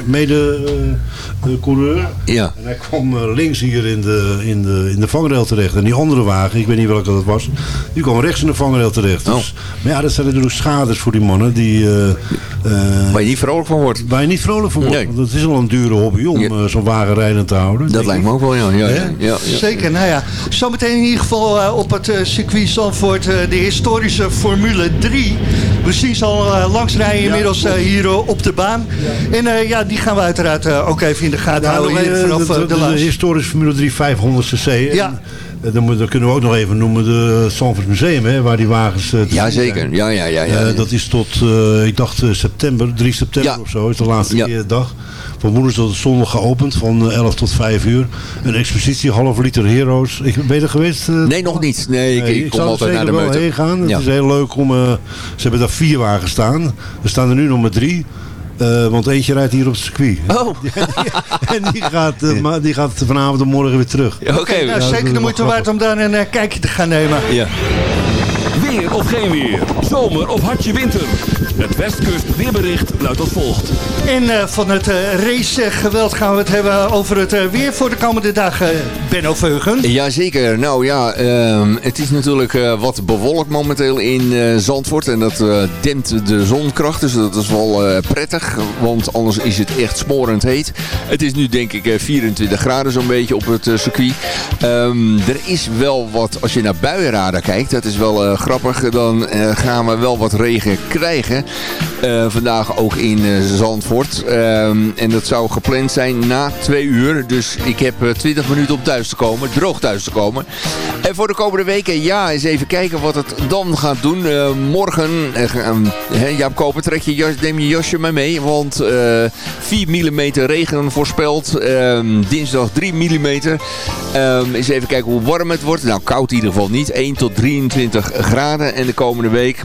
mede-coureur. Ja. En hij kwam links hier in de, in, de, in de vangrail terecht. En die andere wagen, ik weet niet welke dat was, die kwam rechts in de vangrail terecht. Oh. Dus, maar ja, dat zijn natuurlijk schades voor die mannen die... eh, eh, Waar je niet vrolijk van wordt. Waar je niet vrolijk van wordt. Nee. Want het is al een dure hobby om Ja. eh, zo'n wagen rijdend te houden. Dat lijkt me ook wel, ja. ja, ja, ja, ja. Zeker, nou ja. Zometeen in ieder geval op het circuit Zandvoort eh, de historische Formule 3. We zien ze al eh, langsrijden inmiddels hier op de baan. En eh, ja, die gaan we uiteraard eh, ook even in de gaten Ja, houden hier vanaf de, de, de de luis. historische Formule 3 500 cc. En, Ja. Dan, moet- dan kunnen we ook nog even noemen de Zandvoort Museum, hè, waar die wagens eh, Jazeker, zijn. ja, ja, ja. ja, Eh, ja. dat is tot, eh, ik dacht eh, september, 3 september Ja. of zo, is de laatste Ja. keer dag. Van woensdag tot zondag geopend, van eh, 11 tot 5 uur. Een expositie, half liter heroes. Ik ben je er geweest? eh, Nee, nog niet. Nee, ik, ik kom altijd naar zeker de meute. heen gaan. Het Ja. is heel leuk om... eh, ze hebben daar vier wagens staan. Er staan er nu nog maar drie. Eh, want eentje rijdt hier op het circuit. Oh, en die gaat, eh, maar die gaat vanavond en morgen weer terug. oké. Nou, Ja, dat is zeker de moeite waard om daar een eh, kijkje te gaan nemen. Ja. Weer of geen weer. Zomer of hartje winter. Het Westkust weerbericht luidt als volgt. En eh, van het eh, racegeweld gaan we het hebben over het eh, weer voor de komende dagen. Benno Veugen. Jazeker. Nou ja, ehm, het is natuurlijk eh, wat bewolkt momenteel in eh, Zandvoort. En dat eh, dempt de zonkracht. Dus dat is wel eh, prettig. Want anders is het echt smorend heet. Het is nu denk ik eh, 24 graden zo'n beetje op het eh, circuit. Ehm, er is wel wat, als je naar buienradar kijkt, dat is wel eh, Dan eh, gaan we wel wat regen krijgen. Eh, vandaag ook in eh, Zandvoort. Ehm, en dat zou gepland zijn na twee uur. Dus ik heb eh, 20 minuten om thuis te komen. Droog thuis te komen. En voor de komende weken, ja, eens even kijken wat het dan gaat doen. Morgen, eh, hè, Jaap Koper, trek je neem je jasje maar mee. Want eh 4 mm regen voorspeld. Ehm, dinsdag 3 mm. Ehm, eens even kijken hoe warm het wordt. Nou, koud in ieder geval niet. 1 tot 23 graden. En de komende week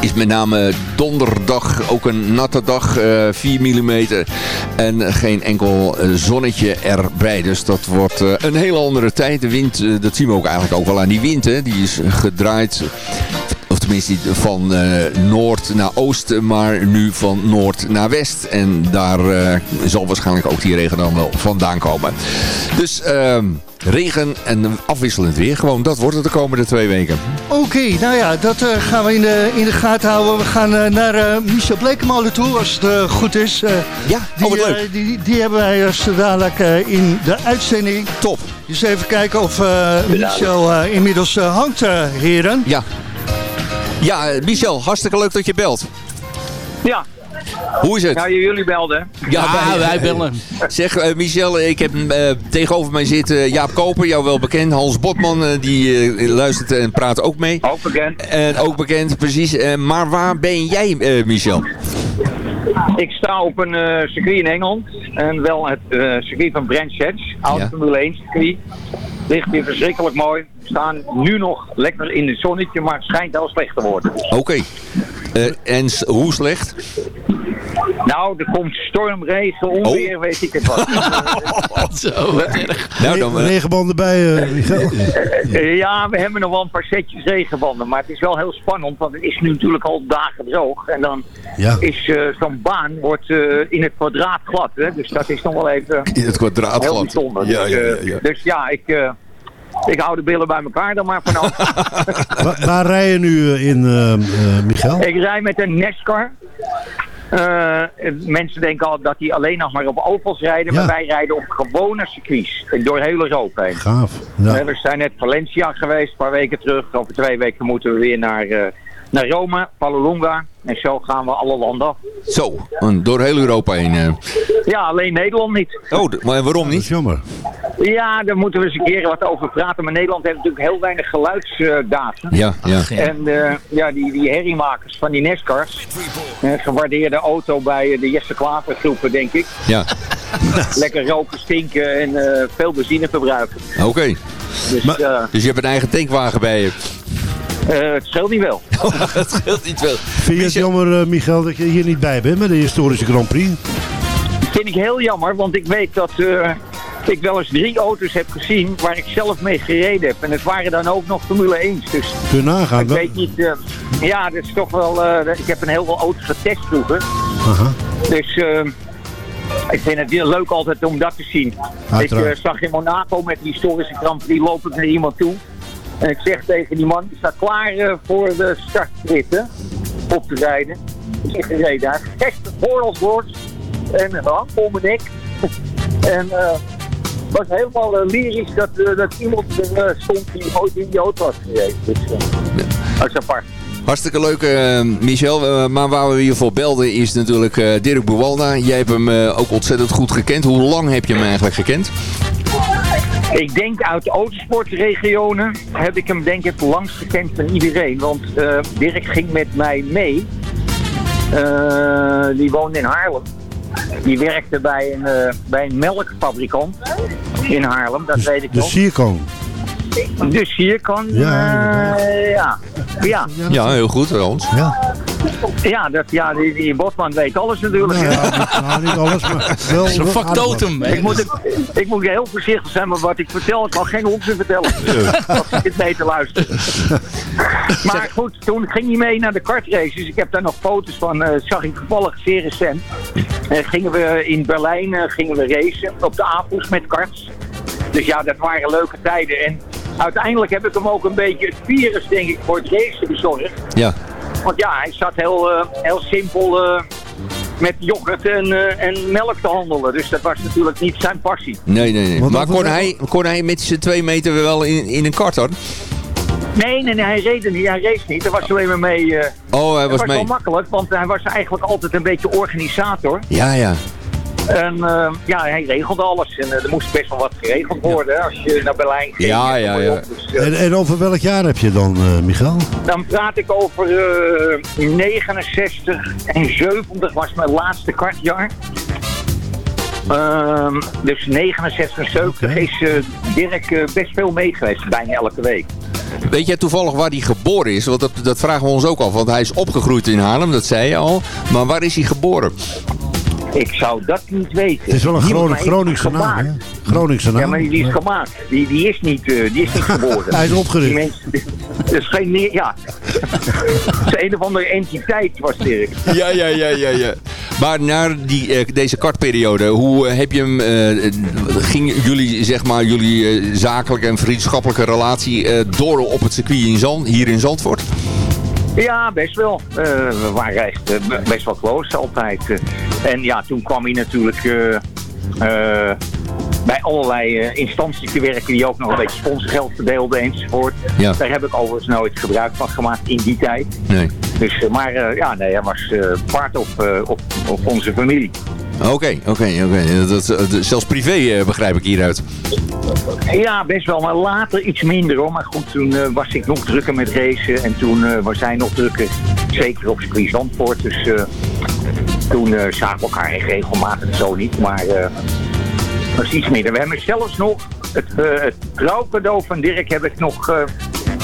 is met name donderdag ook een natte dag, eh 4 mm. En geen enkel eh, zonnetje erbij. Dus dat wordt eh, een hele andere tijd. De wind, eh, dat zien we ook eigenlijk ook wel aan die wind. Hè. Die is gedraaid. Of tenminste van eh, noord naar oost, maar nu van noord naar west. En daar eh, zal waarschijnlijk ook die regen dan wel vandaan komen. Dus ehm, regen en afwisselend weer. Gewoon, dat wordt het de komende twee weken. Oké, nou ja, dat eh, gaan we in de, in de gaten houden. We gaan naar eh, Michel Blekemolen toe, als het eh, goed is. Eh, Ja, die, oh wat leuk. die, die hebben wij zo dadelijk eh, in de uitzending. Top. Dus even kijken of eh, Michel eh, inmiddels eh, hangt, eh, heren. Ja. Ja, Michel, hartstikke leuk dat je belt. Ja, Hoe is het? nou jullie belden. Ja, Ah, wij bellen. Zeg, eh, Michel, ik heb eh, tegenover mij zitten Jaap Koper, jou wel bekend. Hans Botman, eh, die eh, luistert en praat ook mee. Ook bekend. En ook bekend, precies. Eh, maar waar ben jij, eh, Michel? Ik sta op een eh, circuit in Engeland. En wel het eh, circuit van Brands Hatch. Oud Ja. Formule 1 circuit. Ligt hier verschrikkelijk mooi. We staan nu nog lekker in het zonnetje, maar het schijnt wel slecht te worden. Oké. Eh, en hoe slecht? Nou, er komt stormregen, onweer, Oh. weet ik het wat. Zo, wat erg. Nou, dan, eh, Regenbanden bij. Eh, ja, we hebben nog wel een paar setjes regenbanden. Maar het is wel heel spannend, want het is nu natuurlijk al dagen droog. En dan Ja. is eh, zo'n baan wordt, eh, in het kwadraat glad. Hè? Dus dat is nog wel even in het kwadraat heel glad. bijzonder. Ja, dus, ja, ja, ja. dus ja, ik, eh, ik hou de billen bij elkaar dan maar vanaf. Wa- waar rij je nu in, eh, eh, Michael? ik rij met een NASCAR. Eh, mensen denken al dat die alleen nog maar op ovals rijden. Ja. Maar wij rijden op gewone circuits. Door heel Europa heen. Gaaf. Eh, Ja. We zijn net Valencia geweest, een paar weken terug. Over twee weken moeten we weer naar, eh, naar Rome, Palolonga. En zo gaan we alle landen af. Zo, en door heel Europa heen. eh. Ja, alleen Nederland niet. Oh, maar waarom Dat is niet? jammer. Ja, daar moeten we eens een keer wat over praten. Maar Nederland heeft natuurlijk heel weinig geluidsdata. Ja, ja. En eh, ja, die, die herriemakers van die Nescars. Een gewaardeerde auto bij eh, de Jesse Klaver groepen, denk ik. Ja. Lekker roken, stinken en eh, veel benzine verbruiken. Oké. Dus eh, Dus je hebt een eigen tankwagen bij je. Eh, het scheelt niet wel. het scheelt niet wel. Vind je het jammer, eh, Michael, dat je hier niet bij bent met de historische Grand Prix? vind ik heel jammer, want ik weet dat eh, ik wel eens drie auto's heb gezien waar ik zelf mee gereden heb. En het waren dan ook nog Formule 1. Dus Kun je nagaan. ik wel- weet niet... ja, dat is toch wel... eh, ik heb een heel veel auto's getest vroeger. Aha. Dus eh, ik vind het heel leuk altijd om dat te zien. Uiteraard. Ik zag in Monaco met die historische Grand Prix loop ik naar iemand toe. En ik zeg tegen die man, die staat klaar eh, voor de startrit op te rijden. Ik zeg gereden. Hij heeft echt woord en een hand om mijn nek. en eh was helemaal eh, lyrisch dat, dat iemand stond die ooit in die auto had gereden. Dus dat is apart. Hartstikke leuk, Michel. Maar waar we je voor belden is natuurlijk Dirk Buwalda. Jij hebt hem ook ontzettend goed gekend. Hoe lang heb je hem eigenlijk gekend? Ik denk uit de autosportregionen heb ik hem denk ik het langst gekend van iedereen. Want eh, Dirk ging met mij mee. Eh, die woonde in Haarlem. Die werkte bij een, eh, bij een melkfabrikant in Haarlem, dat weet ik De nog. De Sierkan, Ja, eh, ja. Ja. Ja, heel goed, Hans. Ja. Ja, dat, ja die, die Botman weet alles natuurlijk. Nou, ja, niet, nou, niet alles, maar wel... Zo'n factotum. Ik moet, ik moet heel voorzichtig zijn met wat ik vertel. Ik kan geen onzin vertellen. Als ik dit mee te luisteren. Maar goed, toen ging hij mee naar de kartraces. Ik heb daar nog foto's van. eh, zag ik toevallig zeer recent. En gingen we in Berlijn eh, gingen we racen op de Apels met karts. Dus ja, dat waren leuke tijden. En uiteindelijk heb ik hem ook een beetje het virus, denk ik, voor het racen bezorgd. Ja. Want ja, hij zat heel, eh, heel simpel eh, met yoghurt en, eh, en melk te handelen. Dus dat was natuurlijk niet zijn passie. Nee, nee, nee. Want Maar dat- kon hij, kon hij met zijn twee meter wel in, in een kart hoor? Nee, nee, nee, hij reed er niet. Hij race niet. Hij was alleen maar mee. eh Oh, hij het was was wel mee. makkelijk, want hij was eigenlijk altijd een beetje organisator. Ja, ja. En eh, ja, hij regelde alles. En eh, er moest best wel wat geregeld worden hè, als je naar Berlijn ging. Ja, ja, ja. Dus, eh, En, en over welk jaar heb je dan, eh Michael? dan praat ik over eh, 69 en 70 was mijn laatste kartjaar. Ehm, dus 69 en 70 Oké. is eh, Dirk best veel mee geweest, bijna elke week. Weet jij toevallig waar hij geboren is? Want dat, dat vragen we ons ook af. Want hij is opgegroeid in Haarlem, dat zei je al. Maar waar is hij geboren? Ik zou dat niet weten. Het is wel een Groning, Groningse naam, hè? Groningse naam. Ja, maar die is gemaakt. Die, die, is, niet, eh, die is niet geboren. Hij is opgericht. Die mensen, dat is geen... Ja. Het is een of andere entiteit was Dirk. Ja, ja, ja, ja, ja. Maar na die, eh, deze kartperiode, hoe eh, heb je hem, eh, ging jullie, zeg maar, jullie zakelijke en vriendschappelijke relatie eh, door op het circuit in Zand, hier in Zandvoort? Ja, best wel. Eh, we waren echt eh, best wel close altijd. eh. en ja, toen kwam hij natuurlijk bij allerlei instanties te werken die ook nog een beetje sponsorgeld verdeelden enzovoort. Ja. Daar heb ik overigens nooit gebruik van gemaakt in die tijd. Nee. Dus, maar ja, nee, hij was part op, op, op onze familie. Oké, oké, oké. Dat- dat- dat- Zelfs privé eh, begrijp ik hieruit. Ja, best wel, maar later iets minder hoor. Maar goed, toen eh, was ik nog drukker met racen en toen eh, was hij nog drukker, zeker op circuit Zandvoort. Dus toen zagen we elkaar regelmatig zo niet, maar eh was iets minder. We hebben zelfs nog het, het trouwcadeau van Dirk heb ik nog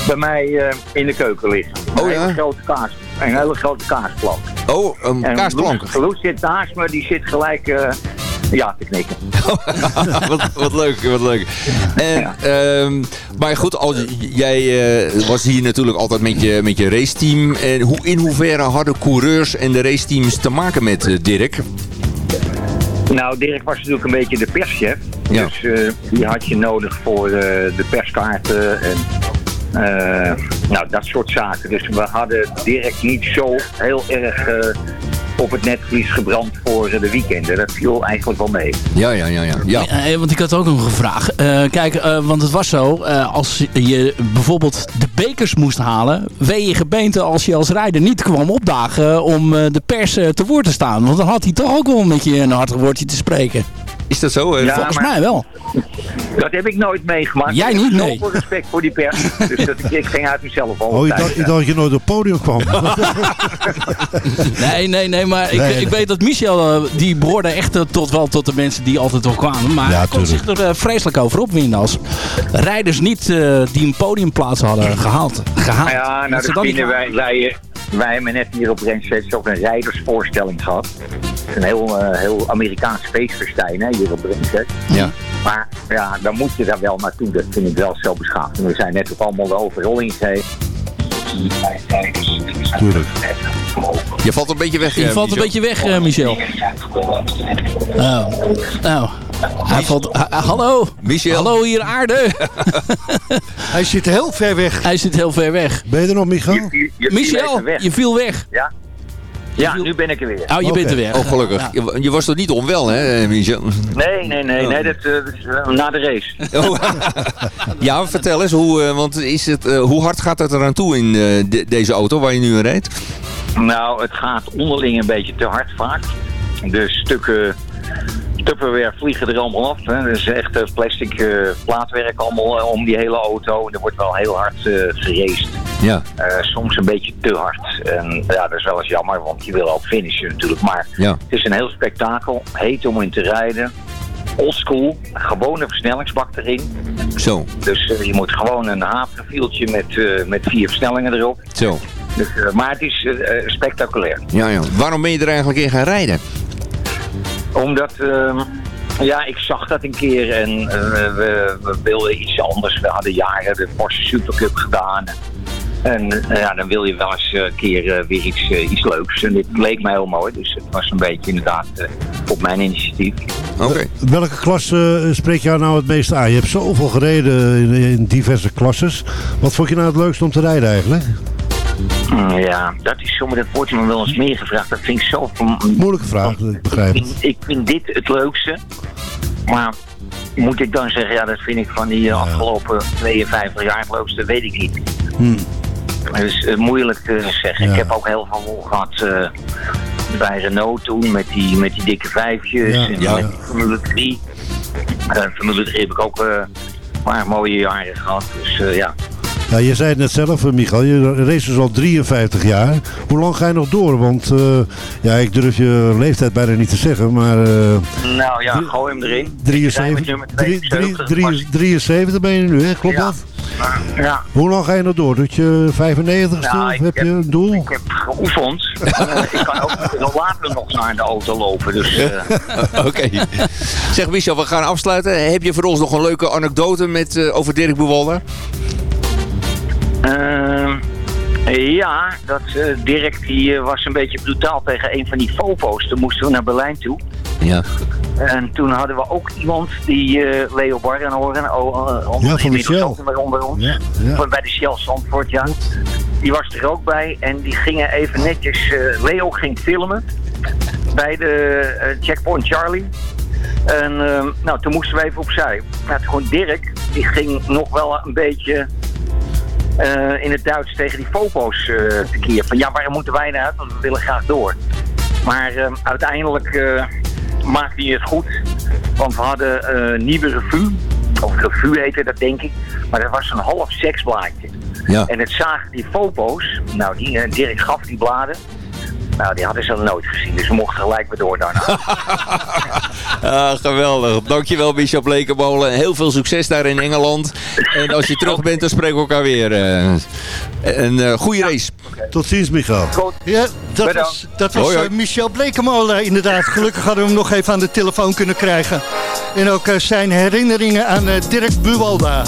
bij mij in de keuken liggen. Oh, een ja? hele grote kaas, een hele grote kaasplank. Oh, een En kaasplank. Loes, Loes zit naast me, die zit gelijk eh, ja te knikken. wat, wat leuk, wat leuk. En, ehm, maar goed, als, jij eh, was hier natuurlijk altijd met je, met je raceteam. En hoe, in hoeverre hadden coureurs en de raceteams te maken met eh, Dirk? Nou, Dirk was natuurlijk een beetje de perschef. Ja. Dus die had je nodig voor de perskaarten en nou, dat soort zaken. Dus we hadden Dirk niet zo heel erg eh, op het netvlies gebrand voor eh, de weekenden. Dat viel eigenlijk wel mee. Ja, ja, ja, ja. ja. Eh, want ik had ook nog een vraag. Eh, kijk, eh, want het was zo, eh, als je bijvoorbeeld de bekers moest halen, wee je gebeente als je als rijder niet kwam opdagen om eh, de pers eh, te woord te staan. Want dan had hij toch ook wel met je een hartig woordje te spreken. Is dat zo? Ja, Volgens maar- mij wel. Dat heb ik nooit meegemaakt. Jij Ik heb niet, nee. Zoveel respect voor die pers. dus dat, ik, ik ging uit mezelf al. Oh, je dacht, je dacht dat je nooit op het podium kwam. Nee, nee, nee, maar ik, Nee. ik weet dat Michel, eh, die behoorde echt eh, tot, wel tot de mensen die altijd wel kwamen. Maar Ja, hij kon zich er eh, vreselijk over opwinden als rijders niet eh, die een podiumplaats hadden gehaald. gehaald. Ja, nou, Dat dat vinden wij, wij, wij hebben net hier op Rensfest ook een rijdersvoorstelling gehad. Een heel, eh, heel Amerikaans feestfestijn hè, hier op Rensfest. Ja. Maar ja, dan moet je daar wel naartoe. Dat vind ik wel zo beschaafd. En we zijn net ook allemaal de overal ingegeven. Tuurlijk. Je valt een beetje weg. Je eh, valt een Michel. beetje weg, eh, Michel. Oh. Nou, hij valt... ha- hallo. Michel. Hallo hier aarde. Hij zit heel ver weg. hij zit heel ver weg. Ben je er nog, Michael? Je, je, je viel Michel, je viel weg. Ja? Ja, nu ben ik er weer. Oh, je bent er weer. Oh, gelukkig. Ja. Je, je was toch niet onwel, hè, eh, Michel? Nee, nee, nee, nee, dat, eh, na de race. Oh. ja, vertel eens, hoe, eh, want is het, eh, hoe hard gaat het eraan toe in eh, de- deze auto waar je nu in rijdt? Nou, het gaat onderling een beetje te hard vaak. De stukken Tupperware vliegen er allemaal af. Hè. Is echt eh, plastic eh, plaatwerk allemaal eh, om die hele auto. Er wordt wel heel hard geraced. Ja. Soms een beetje te hard. En ja, dat is wel eens jammer, want je wil ook finishen natuurlijk. Maar Ja. het is een heel spektakel. Heet om in te rijden. Oldschool. Gewone versnellingsbak erin. Zo, Dus je moet gewoon een haverfieltje met, met vier versnellingen erop. zo. Dus, maar het is spectaculair. Ja, ja. Waarom ben je er eigenlijk in gaan rijden? Omdat, ehm, ja, ik zag dat een keer en eh, we, we wilden iets anders. We hadden jaren de Porsche Supercup gedaan. En eh, ja, dan wil je wel eens eh, een keer eh, weer iets, iets leuks. En dit leek mij heel mooi, dus het was een beetje inderdaad eh, op mijn initiatief. Oké. Welke klasse eh, spreekt jou nou het meest aan? Je hebt zoveel gereden in, in diverse klasses. Wat vond je nou het leukste om te rijden eigenlijk? Mm, Ja, dat is zomaar, dat wordt me wel eens meer gevraagd. Dat vind ik zo... Moeilijke vraag, ik begrijp Ik vind, ik vind dit het leukste. Maar moet ik dan zeggen, ja, dat vind ik van die eh, afgelopen 52 jaar het leukste, weet ik niet. Hmm. Het is eh, moeilijk te zeggen. Ja. Ik heb ook heel veel gehad eh, bij Renault toen, met die, met die dikke vijfjes Ja, en met die Formule 3. Eh, Formule 3 heb ik ook een paar mooie jaren gehad. Dus ja, Ja, je zei het net zelf, eh, Michael. Je race dus al 53 jaar. Hoe lang ga je nog door? Want eh, ja, ik durf je leeftijd bijna niet te zeggen, maar... eh, nou ja, gooi hem erin. 73, Ik rij met nummer drie- 72, drie- maar- drie- 73 ben je nu, hè? Klopt Ja. dat? Ja, Hoe lang ga je nog door? Tot je 95ste? Nou, heb je een doel? ik heb geoefend. Eh, ik kan ook nog later nog naar de auto lopen. Dus eh, Oké. Zeg Michel, we gaan afsluiten. Heb je voor ons nog een leuke anekdote met, eh, over Dirk Buwalda? Ehm, ja, dat eh, Dirk die eh, was een beetje brutaal tegen een van die fopo's. Toen moesten we naar Berlijn toe. Ja. En toen hadden we ook iemand die eh, Leo Barrenhoorn, oh, uh, onder, Ja, van de Shell. onder, ons, Ja, ja. Bij de Shell Zandvoort, ja. Die was er ook bij en die gingen even netjes, Leo ging filmen bij de Checkpoint Charlie. En ehm, nou, toen moesten we even opzij. Nou, toen gewoon Dirk, die ging nog wel een beetje eh, in het Duits tegen die fopo's eh tekeer. Van ja, waarom moeten wij eruit? Want we willen graag door. Maar eh, uiteindelijk maakte hij het goed. Want we hadden eh Nieuwe Revue. Of Revue heette dat denk ik. Maar dat was een half seksblaadje. Ja. En het zagen die fopo's. Nou, die, eh, Dirk gaf die bladen. Nou, die hadden ze nog nooit gezien. Dus we mochten gelijk weer door daarna. Ah, geweldig. Dankjewel Michel Blekenmolen. Heel veel succes daar in Engeland. En als je terug bent, dan spreken we elkaar weer. eh. Een eh, goede race. Tot ziens, Michael. Goed. Ja, dat Bedankt. was, dat was Hoi, hoi. eh, Michel Blekemolen inderdaad. Gelukkig hadden we hem nog even aan de telefoon kunnen krijgen. En ook zijn herinneringen aan Dirk Buwalda.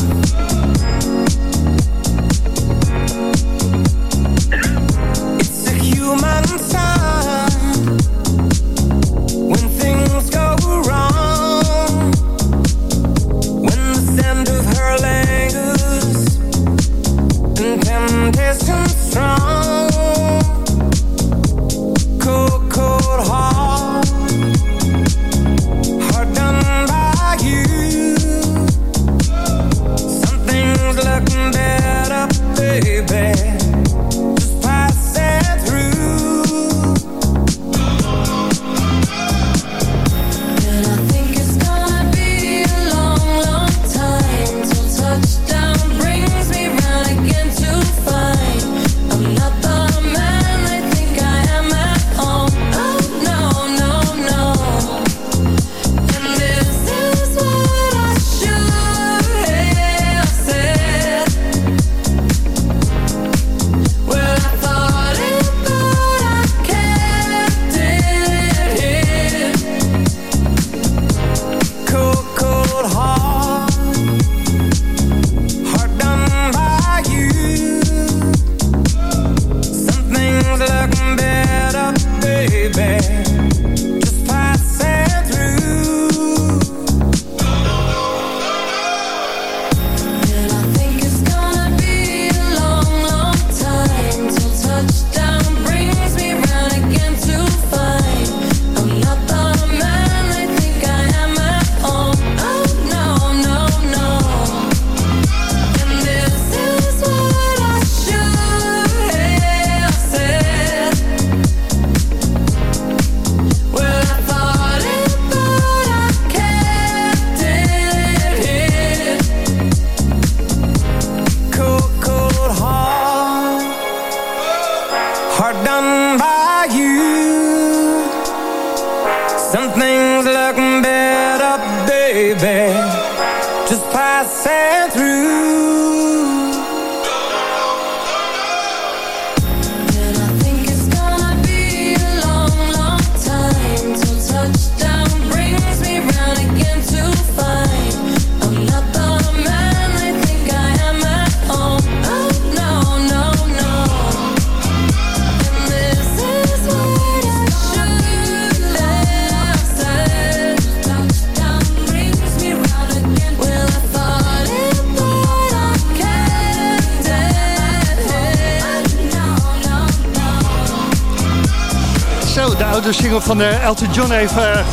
Van eh, Elton John eh,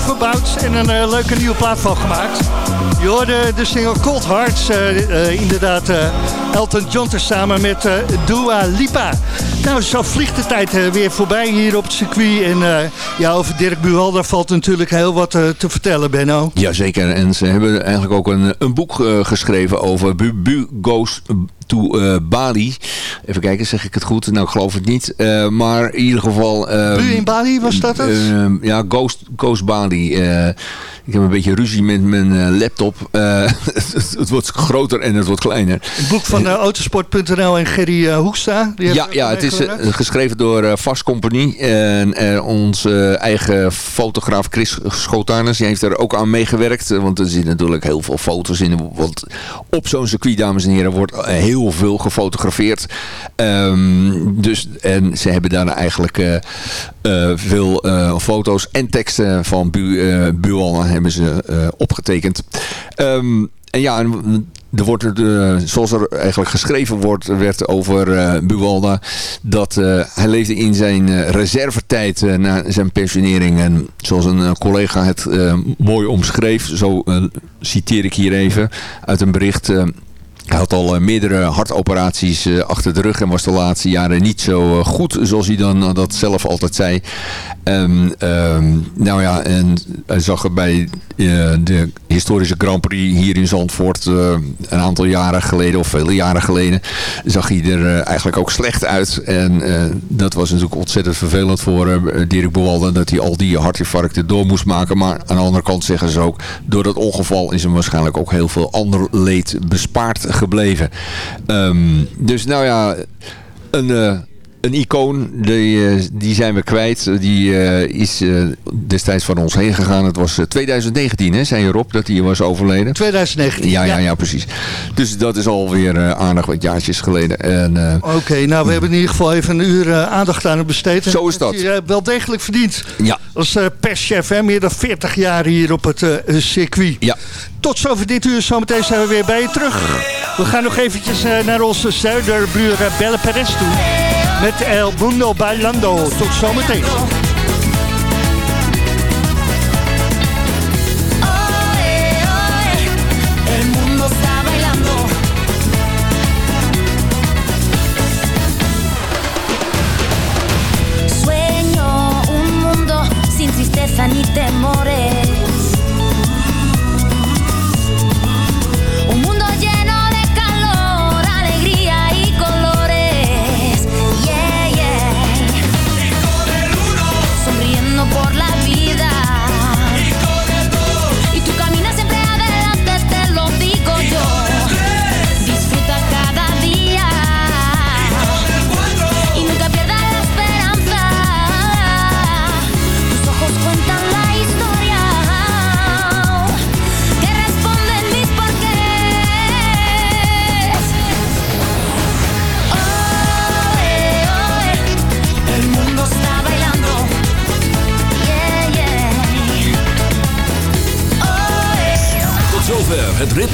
verbouwd en een eh, leuke nieuwe plaat van gemaakt. Je hoorde de single Cold Hearts, eh, eh, inderdaad eh, Elton John tezamen met eh, Dua Lipa. Nou, zo vliegt de tijd eh, weer voorbij hier op het circuit. En eh, ja, over Dirk Buwalda valt natuurlijk heel wat eh, te vertellen, Benno. Jazeker, en ze hebben eigenlijk ook een, een boek eh, geschreven over Bu, Bu to eh, Bali. Even kijken, zeg ik het goed? Nou, ik geloof het niet. Eh, maar in ieder geval... Bu in Bali, was dat het? eh, ja, Ghost, Ghost Bali. Eh, ik heb een beetje ruzie met mijn laptop. Het, het wordt groter en het wordt kleiner. Het boek van autosport.nl en Gerry Hoekstra. Die Ja, ja, het is geschreven door Fast Company. En onze eigen fotograaf Chris Schotanus die heeft er ook aan meegewerkt. Want er zitten natuurlijk heel veel foto's in. Want op zo'n circuit, dames en heren, wordt eh, heel veel gefotografeerd. Ehm, dus, en ze hebben daar eigenlijk eh, eh, veel eh, foto's en teksten van Bu, hebben ze opgetekend. Ehm, en ja, en er wordt er, zoals er eigenlijk geschreven wordt, werd over Buwalda, dat hij leefde in zijn reservetijd na zijn pensionering. En zoals een collega het mooi omschreef, zo citeer ik hier even uit een bericht... hij had al eh, meerdere hartoperaties eh, achter de rug en was de laatste jaren niet zo eh, goed, zoals hij dan dat zelf altijd zei. Ehm, ehm, nou ja, en hij zag er bij de historische Grand Prix hier in Zandvoort een aantal jaren geleden, of vele jaren geleden, zag hij er eigenlijk ook slecht uit. En dat was natuurlijk ontzettend vervelend voor Dirk Boalda, dat hij al die hartinfarcten door moest maken. Maar aan de andere kant zeggen ze ook, door dat ongeval is hem waarschijnlijk ook heel veel ander leed bespaard gebleven. Ehm, dus nou ja, een... eh, een icoon, die, eh, die zijn we kwijt. Die eh, is destijds van ons heen gegaan. Het was eh, 2019, hè, zei je Rob, dat hij was overleden. 2019. Ja, ja, ja, precies. Dus dat is alweer aardig wat jaartjes geleden. En, Oké, nou we hebben in ieder geval even een uur aandacht aan het besteed. Zo is dat. Je wel degelijk verdiend. Ja. Als perschef, hè, meer dan 40 jaar hier op het circuit. Ja. Tot zover dit uur. Zometeen zijn we weer bij je terug. We gaan nog eventjes uh, naar onze zuiderbuur Belle Perez toe. Met El Mundo Bailando. Tot zometeen.